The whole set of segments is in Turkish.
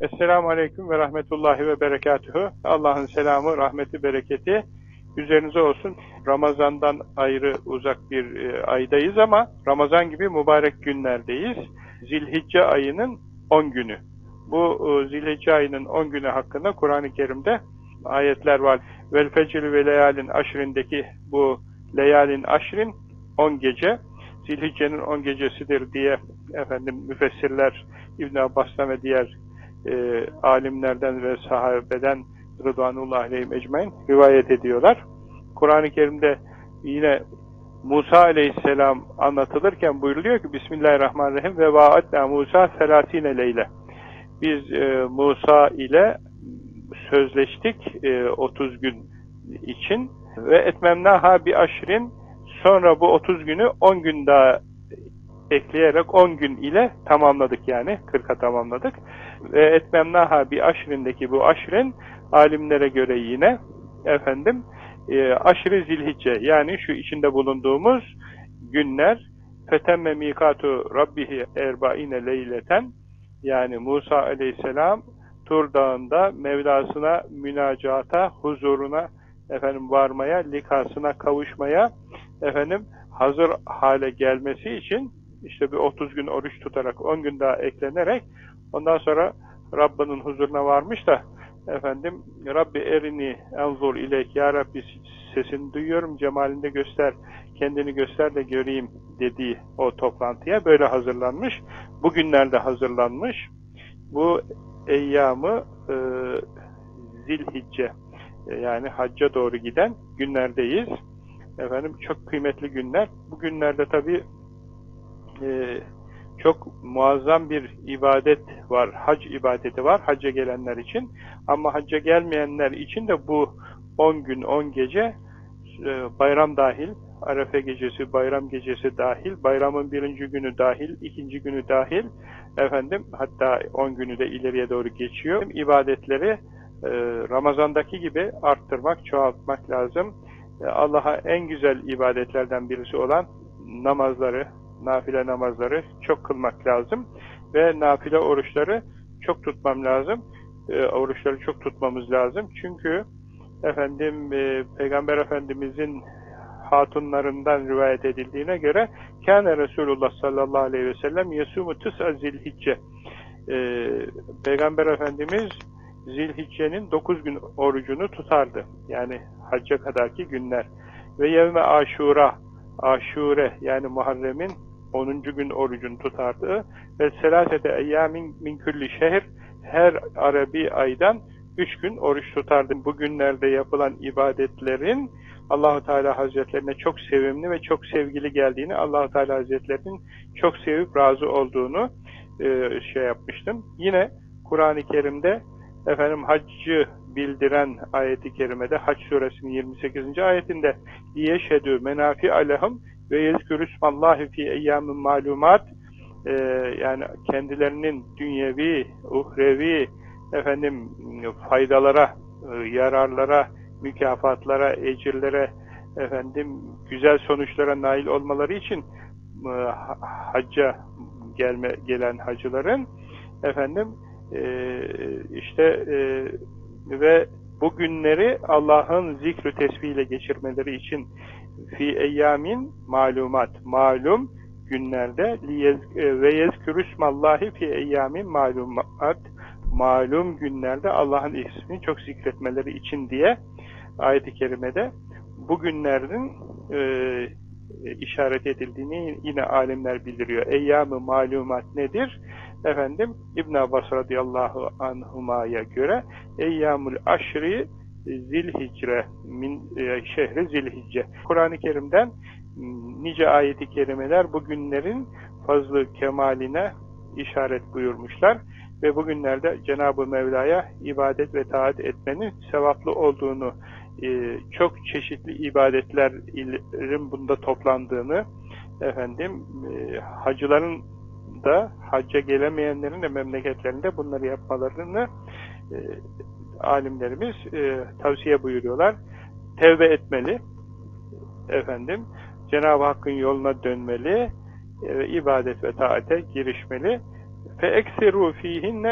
Esselamu Aleyküm ve Rahmetullahi ve Berekatühü. Allah'ın selamı, rahmeti, bereketi üzerinize olsun. Ramazan'dan ayrı uzak bir e, aydayız ama Ramazan gibi mübarek günlerdeyiz. Zilhicce ayının 10 günü. Bu e, Zilhicce ayının 10 günü hakkında Kur'an-ı Kerim'de ayetler var. Vel fecri ve leyalin aşrindeki bu leyalin aşrin 10 gece Zilhicce'nin 10 gecesidir diye efendim müfessirler İbn Abbas'tan ve diğer e, alimlerden ve sahabeden Rıdvanullah aleyhim ecmain rivayet ediyorlar. Kur'an-ı Kerim'de yine Musa aleyhisselam anlatılırken buyuruluyor ki Bismillahirrahmanirrahim ve vaatna Musa selatine leyle. Biz e, Musa ile sözleştik e, 30 gün için ve etmemnaha bir aşrin sonra bu 30 günü 10 gün daha ekleyerek 10 gün ile tamamladık yani 40'a tamamladık. Ve etmemnaha bir aşrindeki bu aşrin alimlere göre yine efendim e, aşırı zilhicce yani şu içinde bulunduğumuz günler fetemme mikatu rabbihi erbaine leyleten yani Musa aleyhisselam Tur Dağı'nda Mevlasına münacata, huzuruna efendim varmaya, likasına kavuşmaya efendim hazır hale gelmesi için işte bir 30 gün oruç tutarak 10 gün daha eklenerek ondan sonra Rabbinin huzuruna varmış da efendim Rabbi erini enzur ilek ya Rabbi sesini duyuyorum cemalinde göster kendini göster de göreyim dediği o toplantıya böyle hazırlanmış bugünlerde hazırlanmış. Bu eyyamı e, zilhicce yani hacca doğru giden günlerdeyiz. Efendim çok kıymetli günler. Bu günlerde tabi e, çok muazzam bir ibadet var. Hac ibadeti var hacca gelenler için. Ama hacca gelmeyenler için de bu 10 gün 10 gece e, bayram dahil, Arefe gecesi, bayram gecesi dahil, bayramın birinci günü dahil, ikinci günü dahil, efendim hatta 10 günü de ileriye doğru geçiyor. İbadetleri e, Ramazan'daki gibi arttırmak, çoğaltmak lazım. E, Allah'a en güzel ibadetlerden birisi olan namazları, nafile namazları çok kılmak lazım ve nafile oruçları çok tutmam lazım. E, oruçları çok tutmamız lazım. Çünkü efendim e, Peygamber Efendimizin hatunlarından rivayet edildiğine göre kâne Resulullah sallallahu aleyhi ve sellem yesumu tıs'a zilhicce e, Peygamber Efendimiz Zilhicce'nin 9 gün orucunu tutardı. Yani hacca kadarki günler. Ve yevme aşura aşure yani Muharrem'in 10. gün orucunu tutardı. Ve selasete eyyamin min külli şehir her Arabi aydan 3 gün oruç tutardı. Bu günlerde yapılan ibadetlerin Allahu Teala Hazretlerine çok sevimli ve çok sevgili geldiğini, Allahu Teala Hazretlerinin çok sevip razı olduğunu e, şey yapmıştım. Yine Kur'an-ı Kerim'de efendim haccı bildiren ayeti kerimede Hac suresinin 28. ayetinde yeşhedü menafi alehum ve yezkürüsmallahi fi eyyamin malumat e, yani kendilerinin dünyevi, uhrevi efendim faydalara, e, yararlara, mükafatlara, ecirlere efendim güzel sonuçlara nail olmaları için e, hacca gelme gelen hacıların efendim e, işte ve bu günleri Allah'ın zikrü tesbihiyle geçirmeleri için fi eyyamin malumat malum günlerde ve yezkürüsmallahi fi eyyamin malumat malum günlerde Allah'ın ismini çok zikretmeleri için diye ayet-i kerimede bu günlerin e, işaret edildiğini yine alimler bildiriyor. Eyyam-ı malumat nedir? Efendim İbn Abbas radıyallahu anhuma'ya göre Eyyamul aşri zilhicre min e, şehri zilhicce. Kur'an-ı Kerim'den nice ayeti kerimeler bu günlerin fazlı kemaline işaret buyurmuşlar ve bugünlerde Cenab-ı Mevla'ya ibadet ve taat etmenin sevaplı olduğunu, e, çok çeşitli ibadetlerin bunda toplandığını, efendim e, hacıların da hacca gelemeyenlerin de memleketlerinde bunları yapmalarını alimlerimiz e, tavsiye buyuruyorlar. Tevbe etmeli, efendim, Cenab-ı Hakk'ın yoluna dönmeli, e, ibadet ve taate girişmeli.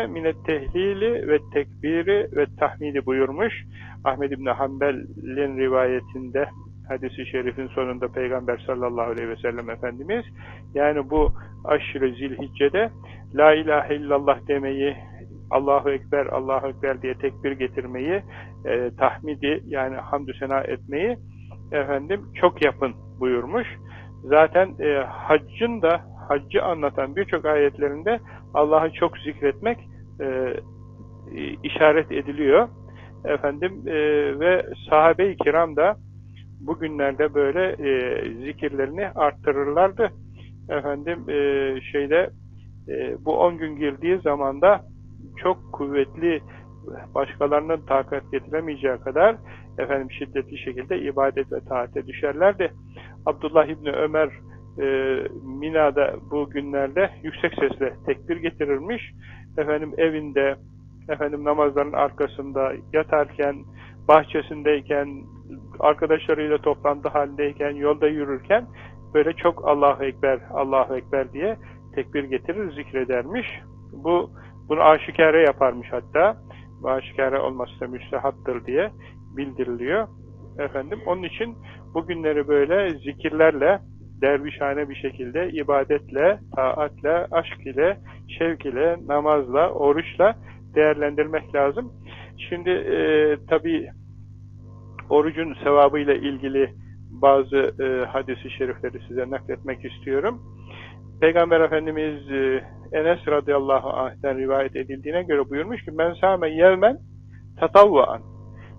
minet tehlili ve tekbiri ve tahmidi buyurmuş. Ahmed İbni Hanbel'in rivayetinde hadisi şerifin sonunda Peygamber sallallahu aleyhi ve sellem Efendimiz yani bu aşırı zilhiccede La ilahe illallah demeyi Allahu Ekber, Allahu Ekber diye tekbir getirmeyi, e, tahmidi yani hamdü sena etmeyi efendim çok yapın buyurmuş. Zaten e, haccın da haccı anlatan birçok ayetlerinde Allah'ı çok zikretmek e, işaret ediliyor. Efendim e, ve sahabe-i kiram da bugünlerde böyle e, zikirlerini arttırırlardı. Efendim e, şeyde e, bu 10 gün girdiği zamanda çok kuvvetli başkalarının takat getiremeyeceği kadar efendim şiddetli şekilde ibadet ve taate düşerlerdi. Abdullah İbni Ömer e, Mina'da bu günlerde yüksek sesle tekbir getirirmiş. Efendim evinde, efendim namazların arkasında yatarken, bahçesindeyken, arkadaşlarıyla toplantı halindeyken, yolda yürürken böyle çok Allahu Ekber, Allahu Ekber diye tekbir getirir, zikredermiş. Bu bunu aşikare yaparmış hatta. Bu aşikare olmazsa müstehattır diye bildiriliyor. Efendim onun için bugünleri böyle zikirlerle, dervişhane bir şekilde ibadetle, taatle, aşk ile, şevk ile, namazla, oruçla değerlendirmek lazım. Şimdi e, tabi orucun sevabıyla ilgili bazı e, hadisi şerifleri size nakletmek istiyorum. Peygamber Efendimiz e, Enes radıyallahu anh'ten rivayet edildiğine göre buyurmuş ki men sâme yevmen tatavvaan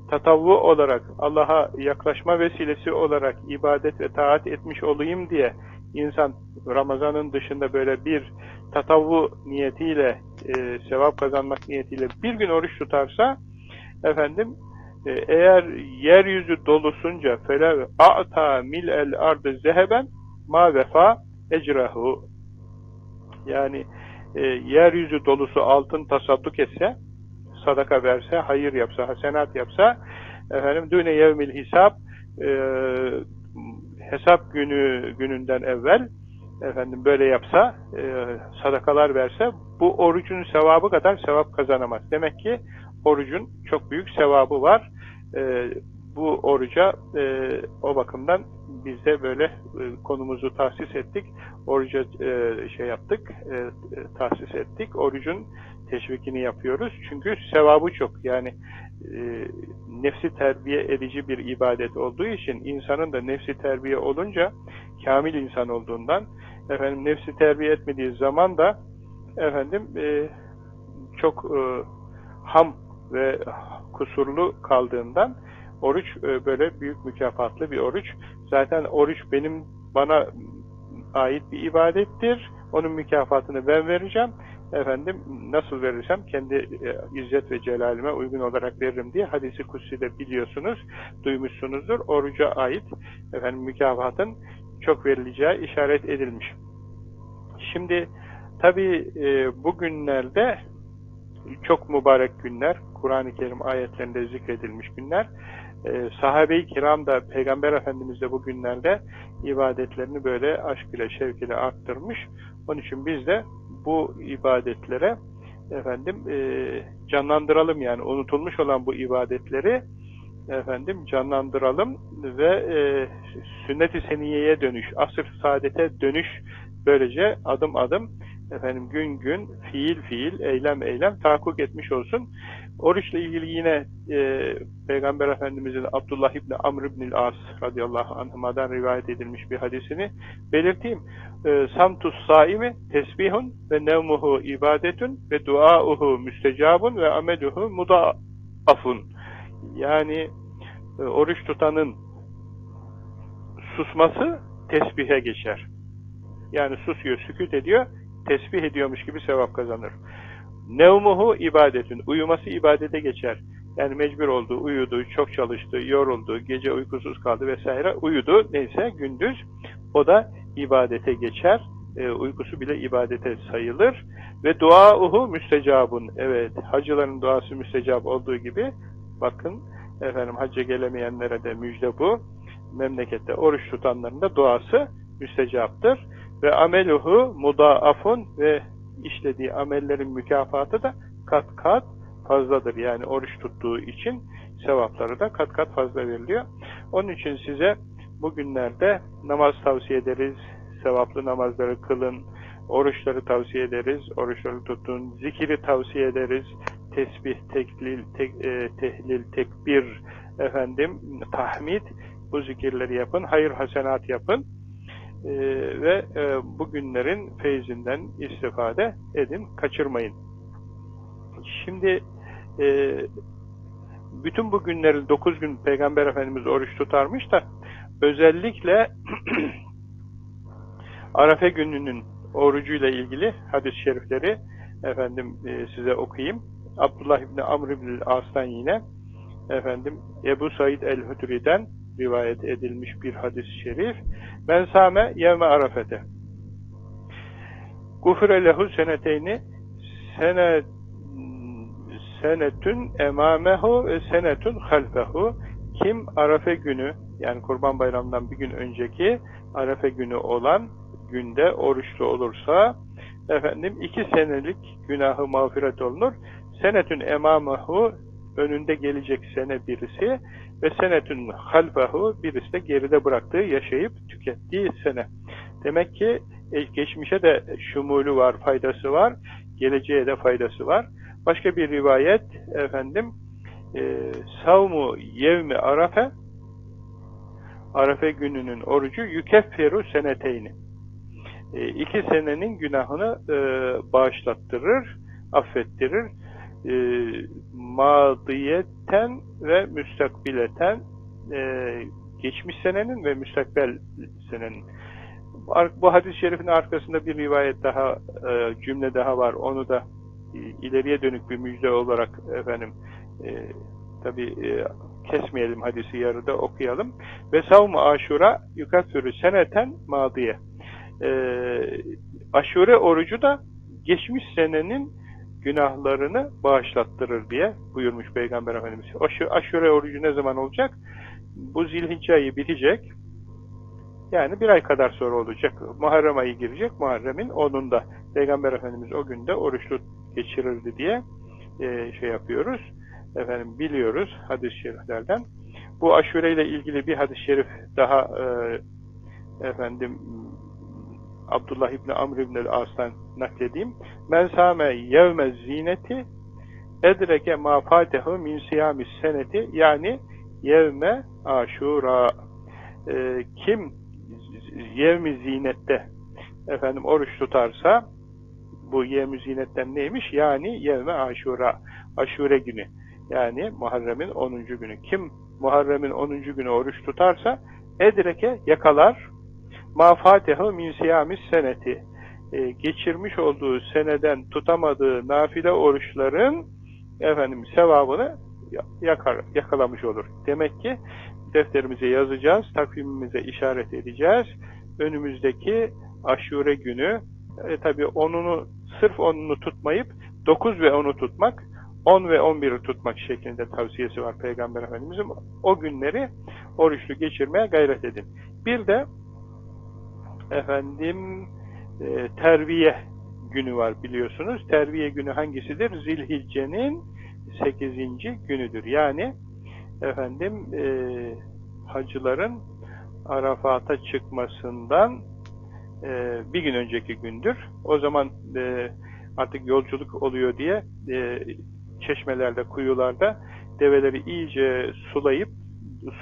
tatavvu olarak Allah'a yaklaşma vesilesi olarak ibadet ve taat etmiş olayım diye insan Ramazan'ın dışında böyle bir tatavvu niyetiyle e, sevap kazanmak niyetiyle bir gün oruç tutarsa efendim e, eğer yeryüzü dolusunca fele a'ta mil el ardı zeheben ma vefa ecrahu yani e, yeryüzü dolusu altın tasadduk etse sadaka verse, hayır yapsa, hasenat yapsa efendim düne yevmil hisap e, hesap günü gününden evvel efendim böyle yapsa e, sadakalar verse bu orucun sevabı kadar sevap kazanamaz. Demek ki orucun çok büyük sevabı var. E, bu oruca e, o bakımdan biz de böyle e, konumuzu tahsis ettik. Oruca e, şey yaptık, e, e, tahsis ettik. Orucun teşvikini yapıyoruz. Çünkü sevabı çok. Yani nefsi terbiye edici bir ibadet olduğu için insanın da nefsi terbiye olunca kamil insan olduğundan efendim nefsi terbiye etmediği zaman da efendim çok ham ve kusurlu kaldığından oruç e, böyle büyük mükafatlı bir oruç. Zaten oruç benim bana ait bir ibadettir. Onun mükafatını ben vereceğim efendim nasıl verirsem kendi e, izzet ve celalime uygun olarak veririm diye hadisi kutsi'de biliyorsunuz, duymuşsunuzdur. Oruca ait efendim mükafatın çok verileceği işaret edilmiş. Şimdi tabi e, bugünlerde çok mübarek günler, Kur'an-ı Kerim ayetlerinde zikredilmiş günler. E, Sahabe-i kiram da Peygamber Efendimiz de bu günlerde ibadetlerini böyle aşk ile, şevk ile arttırmış. Onun için biz de bu ibadetlere efendim e, canlandıralım yani unutulmuş olan bu ibadetleri efendim canlandıralım ve e, sünnet-i seniyeye dönüş, asır saadete dönüş böylece adım adım efendim gün gün, fiil fiil, eylem eylem tahakkuk etmiş olsun. Oruçla ilgili yine e, Peygamber Efendimizin Abdullah İbni Amr İbni As radıyallahu anhuma'dan rivayet edilmiş bir hadisini belirteyim. E, Samtus saimi tesbihun ve nevmuhu ibadetun ve duauhu müstecabun ve ameduhu mudaafun. Yani e, oruç tutanın susması tesbihe geçer. Yani susuyor, sükut ediyor, tesbih ediyormuş gibi sevap kazanır. Nevmuhu ibadetün. Uyuması ibadete geçer. Yani mecbur oldu, uyudu, çok çalıştı, yoruldu, gece uykusuz kaldı vesaire. Uyudu neyse gündüz. O da ibadete geçer. E, uykusu bile ibadete sayılır. Ve duauhu müstecabun. Evet, hacıların duası müstecab olduğu gibi bakın efendim hacca gelemeyenlere de müjde bu. Memlekette oruç tutanların da duası müstecaptır. Ve ameluhu mudaafun ve işlediği amellerin mükafatı da kat kat fazladır. Yani oruç tuttuğu için sevapları da kat kat fazla veriliyor. Onun için size bugünlerde namaz tavsiye ederiz, sevaplı namazları kılın, oruçları tavsiye ederiz, oruçları tutun, zikiri tavsiye ederiz, tesbih, teklil, tek, e, tehlil, tekbir, efendim, tahmid, bu zikirleri yapın, hayır hasenat yapın e, ve e, bu günlerin feyzinden istifade edin, kaçırmayın. Şimdi e, bütün bu günleri 9 gün Peygamber Efendimiz oruç tutarmış da özellikle Arafe gününün orucuyla ilgili hadis-i şerifleri efendim e, size okuyayım. Abdullah İbni Amr İbni As'tan yine efendim Ebu Said el-Hüdri'den rivayet edilmiş bir hadis-i şerif. Men same yevme arafete. Gufre lehu seneteyni senet senetün emamehu ve senetün halfehu kim Arafe günü yani Kurban Bayramı'ndan bir gün önceki Arafe günü olan günde oruçlu olursa efendim iki senelik günahı mağfiret olunur. Senetün emamehu önünde gelecek sene birisi ve senetün halfehu birisi de geride bıraktığı, yaşayıp tükettiği sene. Demek ki e, geçmişe de şumulu var, faydası var, geleceğe de faydası var. Başka bir rivayet efendim e, savmu yevmi arafe Arafe gününün orucu yükefferu seneteyni. E, iki senenin günahını e, bağışlattırır, affettirir. E, madiyeten ve müstakbileten e, geçmiş senenin ve müstakbel senenin. Bu hadis-i şerifin arkasında bir rivayet daha, e, cümle daha var. Onu da ileriye dönük bir müjde olarak efendim e, tabi e, kesmeyelim hadisi yarıda okuyalım. Ve savmu aşura yukaffürü seneten madiye. E, aşure orucu da geçmiş senenin günahlarını bağışlattırır diye buyurmuş Peygamber Efendimiz. Aşure orucu ne zaman olacak? Bu zilhicce ayı bitecek. Yani bir ay kadar sonra olacak. Muharrem ayı girecek. Muharrem'in 10'unda. Peygamber Efendimiz o günde oruçlu geçirirdi diye e, şey yapıyoruz. Efendim biliyoruz hadis-i şeriflerden. Bu aşure ile ilgili bir hadis-i şerif daha e, efendim Abdullah İbni Amr İbni As'tan nakledeyim. Men sâme yevme zineti edreke ma fatehu min siyamis seneti yani yevme aşura e, kim yevmi zinette efendim oruç tutarsa bu yevmi zinetten neymiş? Yani yevme aşura aşure günü yani Muharrem'in 10. günü. Kim Muharrem'in 10. günü oruç tutarsa edreke yakalar ma fatehu min siyamis seneti e, geçirmiş olduğu seneden tutamadığı nafile oruçların efendim sevabını yakar, yakalamış olur. Demek ki defterimize yazacağız, takvimimize işaret edeceğiz. Önümüzdeki aşure günü e, tabi onunu sırf onunu tutmayıp 9 ve 10'u tutmak 10 ve 11'i tutmak şeklinde tavsiyesi var Peygamber Efendimiz'in. O günleri oruçlu geçirmeye gayret edin. Bir de efendim e, terviye günü var biliyorsunuz. Terviye günü hangisidir? Zilhicce'nin 8. günüdür. Yani efendim e, hacıların Arafat'a çıkmasından e, bir gün önceki gündür. O zaman e, artık yolculuk oluyor diye e, çeşmelerde, kuyularda develeri iyice sulayıp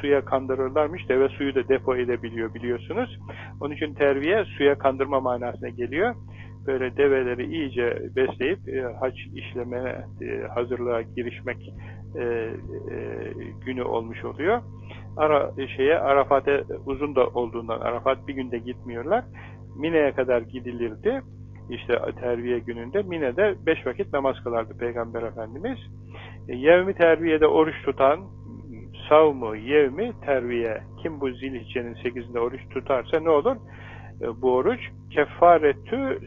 suya kandırırlarmış. Deve suyu da depo edebiliyor biliyorsunuz. Onun için terviye suya kandırma manasına geliyor. Böyle develeri iyice besleyip e, hac işlemeye e, hazırlığa girişmek e, e, günü olmuş oluyor. Ara, şeye Arafat'a uzun da olduğundan Arafat bir günde gitmiyorlar. Mine'ye kadar gidilirdi. İşte terviye gününde Mine'de beş vakit namaz kılardı Peygamber Efendimiz. E, yevmi terviyede oruç tutan savmu yevmi terviye kim bu zilhiccenin sekizinde oruç tutarsa ne olur? E, bu oruç kefaretü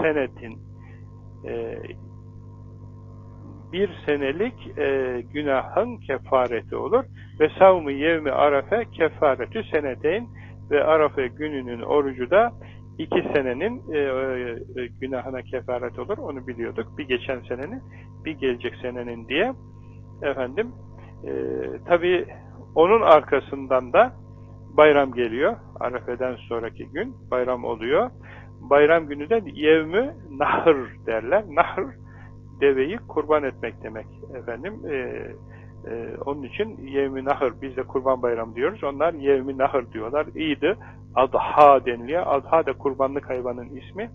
senetin e, bir senelik e, günahın kefareti olur. Ve savmu yevmi arafe kefaretü seneteyn ve arafe gününün orucu da iki senenin e, e, günahına kefaret olur. Onu biliyorduk. Bir geçen senenin, bir gelecek senenin diye. Efendim, e, tabii onun arkasından da bayram geliyor. Arefe'den sonraki gün bayram oluyor. Bayram günü de yevmü nahr derler. Nahr deveyi kurban etmek demek. Efendim, e, e, onun için yevmi nahr, biz de kurban bayramı diyoruz. Onlar yevmi nahr diyorlar. İyiydi. Adha deniliyor. Adha da kurbanlık hayvanın ismi.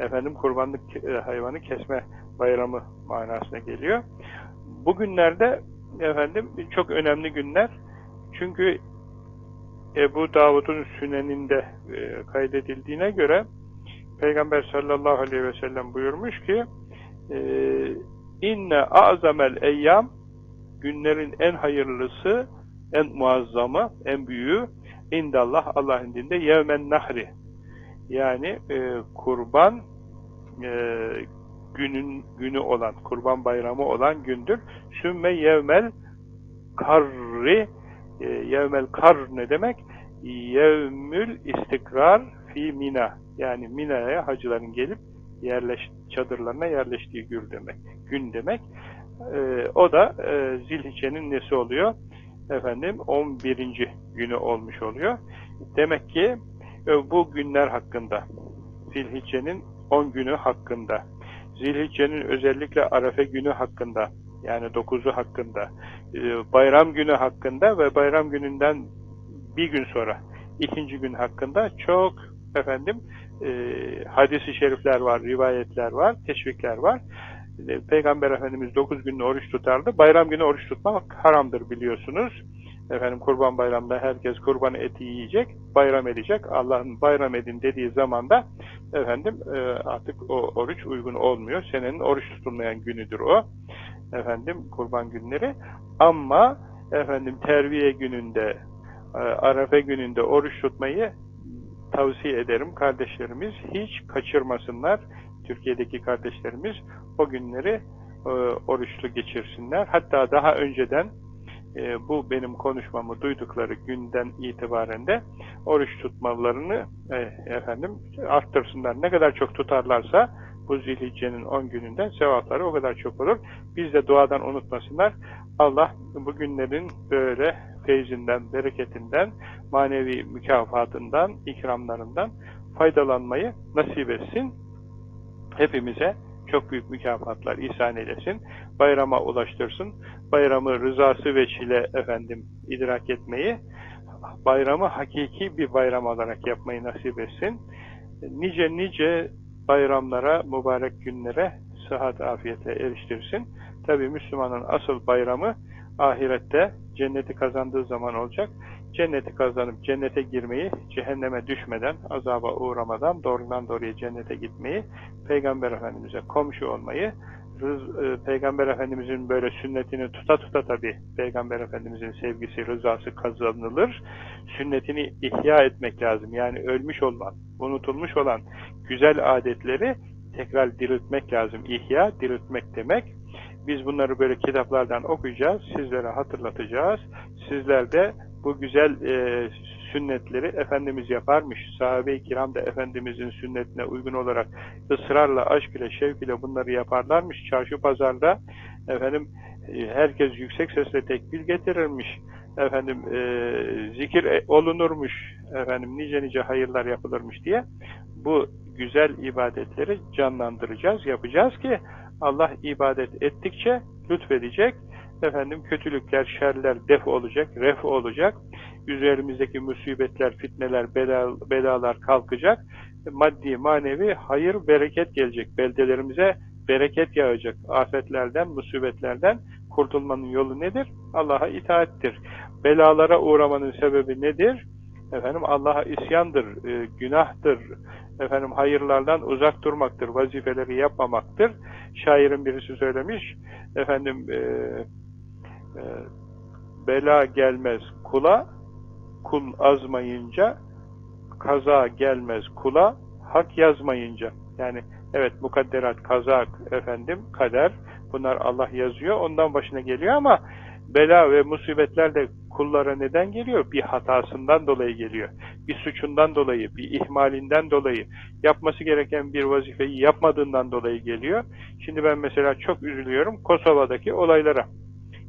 Efendim kurbanlık hayvanı kesme bayramı manasına geliyor. Bugünlerde efendim çok önemli günler. Çünkü Ebu Davud'un süneninde e, kaydedildiğine göre Peygamber sallallahu aleyhi ve sellem buyurmuş ki e, inne azamel eyyam günlerin en hayırlısı, en muazzamı, en büyüğü indallah Allah'ın dinde yevmen nahri yani e, kurban e, günün günü olan, kurban bayramı olan gündür. Sümme yevmel karri e, yevmel kar ne demek? Yevmül istikrar fi mina. Yani Mina'ya hacıların gelip yerleş, çadırlarına yerleştiği gün demek. Gün demek. E, o da e, Zilhicce'nin nesi oluyor? Efendim 11. günü olmuş oluyor. Demek ki e, bu günler hakkında Zilhicce'nin 10 günü hakkında Zilhicce'nin özellikle Arefe günü hakkında yani 9'u hakkında e, bayram günü hakkında ve bayram gününden bir gün sonra ikinci gün hakkında çok efendim e, hadisi şerifler var, rivayetler var, teşvikler var. E, Peygamber Efendimiz 9 günde oruç tutardı. Bayram günü oruç tutmak haramdır biliyorsunuz. Efendim kurban bayramda herkes kurban eti yiyecek, bayram edecek. Allah'ın bayram edin dediği zaman da efendim e, artık o oruç uygun olmuyor. Senenin oruç tutulmayan günüdür o. Efendim kurban günleri. Ama efendim terviye gününde, e, arefe gününde oruç tutmayı tavsiye ederim kardeşlerimiz. Hiç kaçırmasınlar. Türkiye'deki kardeşlerimiz o günleri e, oruçlu geçirsinler. Hatta daha önceden e, bu benim konuşmamı duydukları günden itibaren de oruç tutmalarını e, efendim arttırsınlar. Ne kadar çok tutarlarsa bu zilhiccenin 10 gününden sevapları o kadar çok olur. Biz de duadan unutmasınlar. Allah bu günlerin böyle feyzinden, bereketinden, manevi mükafatından, ikramlarından faydalanmayı nasip etsin. Hepimize çok büyük mükafatlar ihsan eylesin. Bayrama ulaştırsın. Bayramı rızası veçile efendim idrak etmeyi, bayramı hakiki bir bayram olarak yapmayı nasip etsin. Nice nice bayramlara, mübarek günlere sıhhat afiyete eriştirsin. Tabi Müslümanın asıl bayramı ahirette cenneti kazandığı zaman olacak. Cenneti kazanıp cennete girmeyi, cehenneme düşmeden, azaba uğramadan doğrudan doğruya cennete gitmeyi, Peygamber Efendimiz'e komşu olmayı, Rız, e, Peygamber Efendimiz'in böyle sünnetini tuta tuta tabi Peygamber Efendimiz'in sevgisi, rızası kazanılır. Sünnetini ihya etmek lazım. Yani ölmüş olan, unutulmuş olan güzel adetleri tekrar diriltmek lazım. İhya, diriltmek demek. Biz bunları böyle kitaplardan okuyacağız, sizlere hatırlatacağız. Sizler de bu güzel e, sünnetleri Efendimiz yaparmış. Sahabe-i kiram da Efendimizin sünnetine uygun olarak ısrarla, aşk ile, şevk ile bunları yaparlarmış. Çarşı pazarda efendim e, herkes yüksek sesle tekbir getirirmiş. Efendim e, zikir e, olunurmuş. Efendim nice nice hayırlar yapılırmış diye bu güzel ibadetleri canlandıracağız, yapacağız ki Allah ibadet ettikçe lütfedecek. Efendim kötülükler, şerler def olacak, ref olacak. Üzerimizdeki musibetler, fitneler, bela, belalar kalkacak. Maddi, manevi hayır, bereket gelecek. Beldelerimize bereket yağacak. Afetlerden, musibetlerden kurtulmanın yolu nedir? Allah'a itaattir. Belalara uğramanın sebebi nedir? Efendim Allah'a isyandır, e, günahtır, efendim hayırlardan uzak durmaktır, vazifeleri yapmamaktır. Şairin birisi söylemiş, efendim e, e, bela gelmez kula, kul azmayınca, kaza gelmez kula, hak yazmayınca. Yani evet mukadderat, kazak, efendim kader, bunlar Allah yazıyor, ondan başına geliyor ama bela ve musibetler de kullara neden geliyor? Bir hatasından dolayı geliyor. Bir suçundan dolayı, bir ihmalinden dolayı, yapması gereken bir vazifeyi yapmadığından dolayı geliyor. Şimdi ben mesela çok üzülüyorum Kosova'daki olaylara.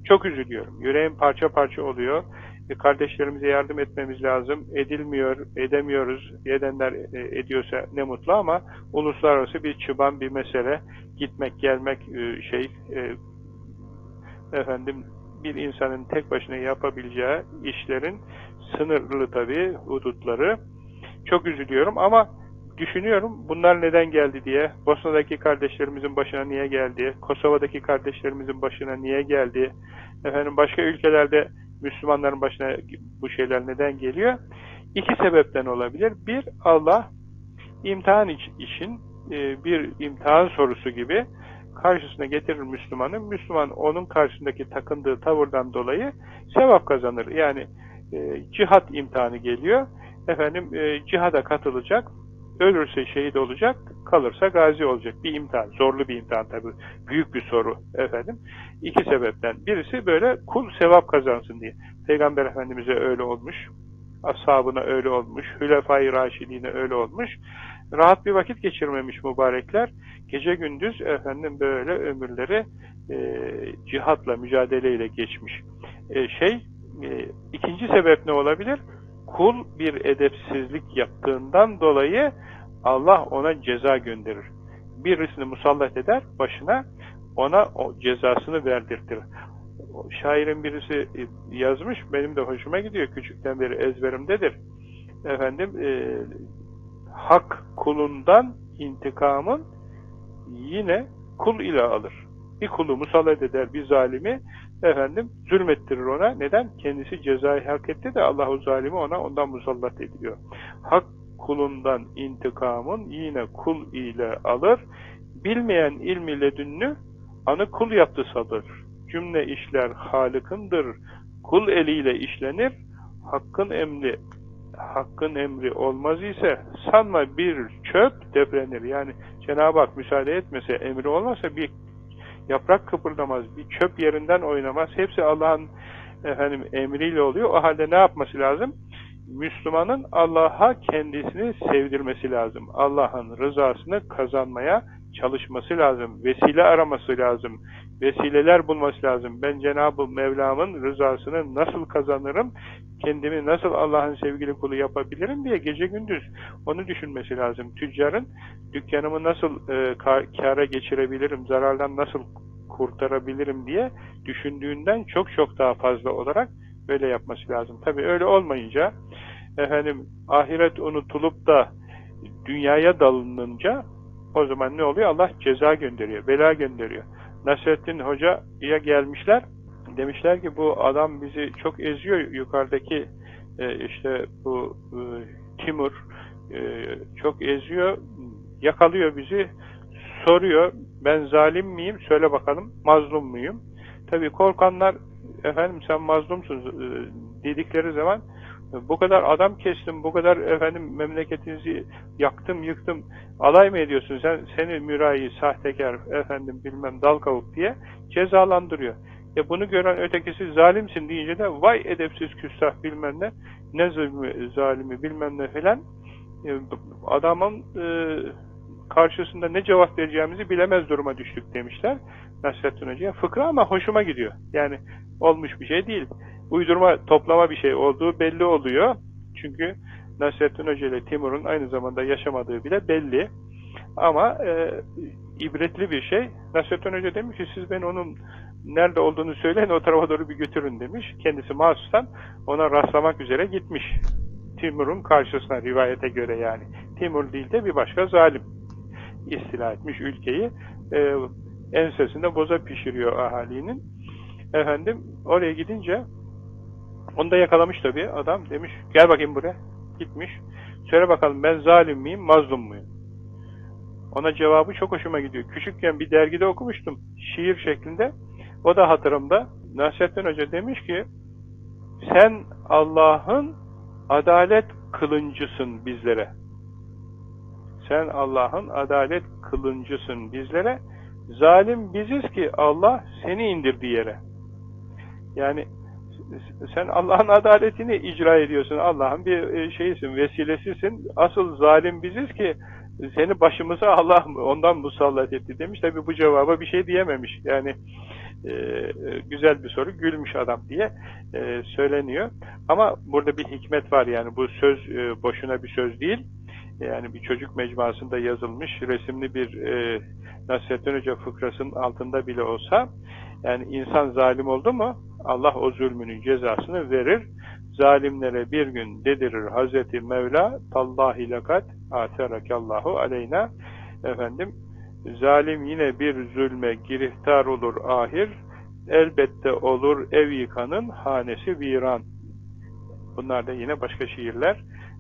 Çok üzülüyorum. Yüreğim parça parça oluyor. E, kardeşlerimize yardım etmemiz lazım. Edilmiyor, edemiyoruz. Edenler e, ediyorsa ne mutlu ama uluslararası bir çıban bir mesele. Gitmek, gelmek e, şey efendim bir insanın tek başına yapabileceği işlerin sınırlı tabii hudutları. Çok üzülüyorum ama düşünüyorum bunlar neden geldi diye. Bosna'daki kardeşlerimizin başına niye geldi? Kosova'daki kardeşlerimizin başına niye geldi? Efendim başka ülkelerde Müslümanların başına bu şeyler neden geliyor? İki sebepten olabilir. Bir, Allah imtihan için e, bir imtihan sorusu gibi karşısına getirir Müslümanı. Müslüman onun karşısındaki takındığı tavırdan dolayı sevap kazanır. Yani e, cihat imtihanı geliyor. Efendim e, cihada katılacak. Ölürse şehit olacak, kalırsa gazi olacak. Bir imtihan, zorlu bir imtihan tabi. Büyük bir soru efendim. İki sebepten. Birisi böyle kul sevap kazansın diye. Peygamber Efendimiz'e öyle olmuş. Ashabına öyle olmuş. Hülefai Raşidine öyle olmuş. Rahat bir vakit geçirmemiş mübarekler. Gece gündüz efendim böyle ömürleri e, cihatla, mücadeleyle geçmiş. E, şey, e, ikinci sebep ne olabilir? Kul bir edepsizlik yaptığından dolayı Allah ona ceza gönderir. Birisini musallat eder başına, ona o cezasını verdirtir. Şairin birisi yazmış, benim de hoşuma gidiyor, küçükten beri ezberimdedir. Efendim, e, hak kulundan intikamın yine kul ile alır. Bir kulu musallat eder bir zalimi efendim zulmettirir ona. Neden? Kendisi cezayı hak etti de Allahu zalimi ona ondan musallat ediyor. Hak kulundan intikamın yine kul ile alır. Bilmeyen ilmi ledünlü anı kul yaptı sanır. Cümle işler Halık'ındır. Kul eliyle işlenir. Hakkın emri hakkın emri olmaz ise sanma bir çöp deprenir. Yani Cenab-ı Hak müsaade etmese, emri olmasa bir yaprak kıpırdamaz, bir çöp yerinden oynamaz. Hepsi Allah'ın efendim emriyle oluyor. O halde ne yapması lazım? Müslümanın Allah'a kendisini sevdirmesi lazım. Allah'ın rızasını kazanmaya çalışması lazım. Vesile araması lazım. Vesileler bulması lazım. Ben Cenab-ı Mevlam'ın rızasını nasıl kazanırım? Kendimi nasıl Allah'ın sevgili kulu yapabilirim diye gece gündüz onu düşünmesi lazım. Tüccarın dükkanımı nasıl e, kâra geçirebilirim, zarardan nasıl kurtarabilirim diye düşündüğünden çok çok daha fazla olarak böyle yapması lazım. Tabi öyle olmayınca efendim ahiret unutulup da dünyaya dalınınca o zaman ne oluyor? Allah ceza gönderiyor, bela gönderiyor. Nasrettin Hoca'ya gelmişler. Demişler ki bu adam bizi çok eziyor. Yukarıdaki e, işte bu e, Timur e, çok eziyor. Yakalıyor bizi. Soruyor. Ben zalim miyim? Söyle bakalım. Mazlum muyum? Tabi korkanlar efendim sen mazlumsun e, dedikleri zaman bu kadar adam kestim, bu kadar efendim memleketinizi yaktım, yıktım, alay mı ediyorsun sen, seni mürayi, sahtekar, efendim bilmem dal kavuk diye cezalandırıyor. E bunu gören ötekisi zalimsin deyince de vay edepsiz küstah bilmem ne, ne zulmü, zalimi bilmem ne filan e, adamın e, karşısında ne cevap vereceğimizi bilemez duruma düştük demişler Nasrettin Hoca'ya. Fıkra ama hoşuma gidiyor. Yani olmuş bir şey değil uydurma, toplama bir şey olduğu belli oluyor. Çünkü Nasrettin Hoca ile Timur'un aynı zamanda yaşamadığı bile belli. Ama e, ibretli bir şey. Nasrettin Hoca demiş ki siz ben onun nerede olduğunu söyleyin o tarafa doğru bir götürün demiş. Kendisi mahsustan ona rastlamak üzere gitmiş. Timur'un karşısına rivayete göre yani. Timur değil de bir başka zalim istila etmiş ülkeyi. E, ensesinde boza pişiriyor ahalinin. Efendim oraya gidince onu da yakalamış tabii adam. Demiş gel bakayım buraya. Gitmiş. Söyle bakalım ben zalim miyim, mazlum muyum? Ona cevabı çok hoşuma gidiyor. Küçükken bir dergide okumuştum. Şiir şeklinde. O da hatırımda. Nasrettin Hoca demiş ki sen Allah'ın adalet kılıncısın bizlere. Sen Allah'ın adalet kılıncısın bizlere. Zalim biziz ki Allah seni indirdi yere. Yani sen Allah'ın adaletini icra ediyorsun. Allah'ın bir e, şeyisin, vesilesisin. Asıl zalim biziz ki seni başımıza Allah ondan musallat etti demiş. Tabi bu cevaba bir şey diyememiş. Yani e, güzel bir soru, gülmüş adam diye e, söyleniyor. Ama burada bir hikmet var yani bu söz e, boşuna bir söz değil. Yani bir çocuk mecmuasında yazılmış resimli bir e, Nasrettin Hoca fıkrasının altında bile olsa yani insan zalim oldu mu Allah o zulmünün cezasını verir. Zalimlere bir gün dedirir Hazreti Mevla tallahi lekat aterakallahu aleyna efendim zalim yine bir zulme giriftar olur ahir elbette olur ev yıkanın hanesi viran bunlar da yine başka şiirler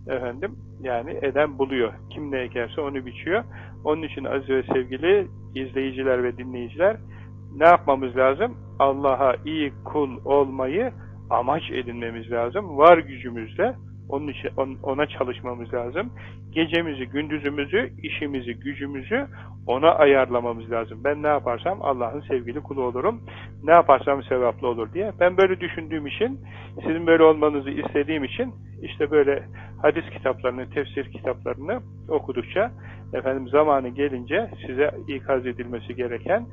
efendim yani eden buluyor kim ne ekerse onu biçiyor onun için aziz ve sevgili izleyiciler ve dinleyiciler ne yapmamız lazım? Allah'a iyi kul olmayı amaç edinmemiz lazım. Var gücümüzle onun için ona çalışmamız lazım. Gecemizi, gündüzümüzü, işimizi, gücümüzü ona ayarlamamız lazım. Ben ne yaparsam Allah'ın sevgili kulu olurum. Ne yaparsam sevaplı olur diye. Ben böyle düşündüğüm için, sizin böyle olmanızı istediğim için işte böyle hadis kitaplarını, tefsir kitaplarını okudukça efendim zamanı gelince size ikaz edilmesi gereken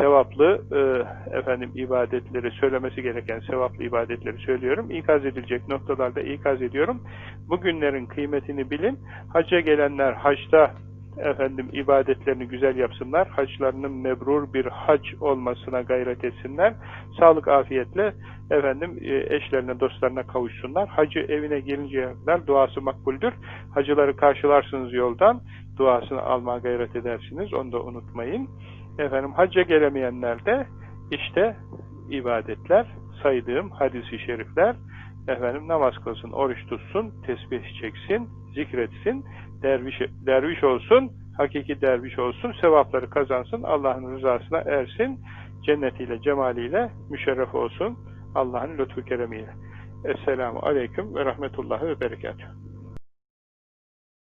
sevaplı e, efendim ibadetleri söylemesi gereken sevaplı ibadetleri söylüyorum. İkaz edilecek noktalarda ikaz ediyorum. Bugünlerin kıymetini bilin. Hacca gelenler hacda efendim ibadetlerini güzel yapsınlar. Haçlarının mebrur bir hac olmasına gayret etsinler. Sağlık afiyetle efendim e, eşlerine, dostlarına kavuşsunlar. Hacı evine gelinceye kadar duası makbuldür. Hacıları karşılarsınız yoldan. Duasını almaya gayret edersiniz. Onu da unutmayın. Efendim hacca gelemeyenler de işte ibadetler, saydığım hadisi şerifler, efendim namaz kılsın, oruç tutsun, tesbih çeksin, zikretsin, derviş, derviş olsun, hakiki derviş olsun, sevapları kazansın, Allah'ın rızasına ersin, cennetiyle, cemaliyle müşerref olsun, Allah'ın lütfu keremiyle. Esselamu Aleyküm ve Rahmetullahi ve Berekatuhu.